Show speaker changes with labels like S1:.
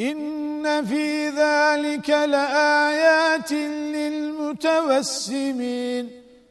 S1: إن في ذلك لآيات للمتوسمين.